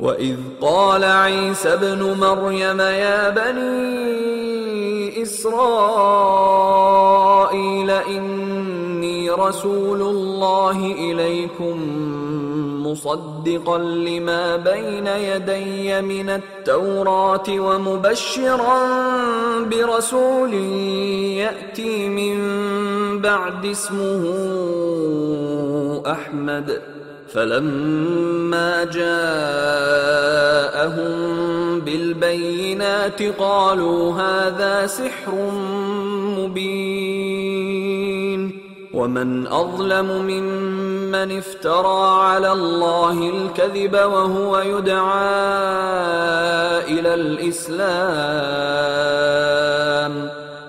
واذ قال عيسى ابن مريم يا بني إسرائيل إني رسول الله إليكم مصدقا لما بين يدي من التوراة ومبشرا برسول يأتي من بعد اسمه أحمد فلما جاءهم بالبينات قالوا هذا سحر مبين. ومن أظلم ممن افترى على الله الكذب وهو يدعى إلى الإسلام.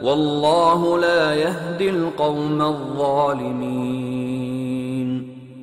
والله لا يهدي القوم الظالمين.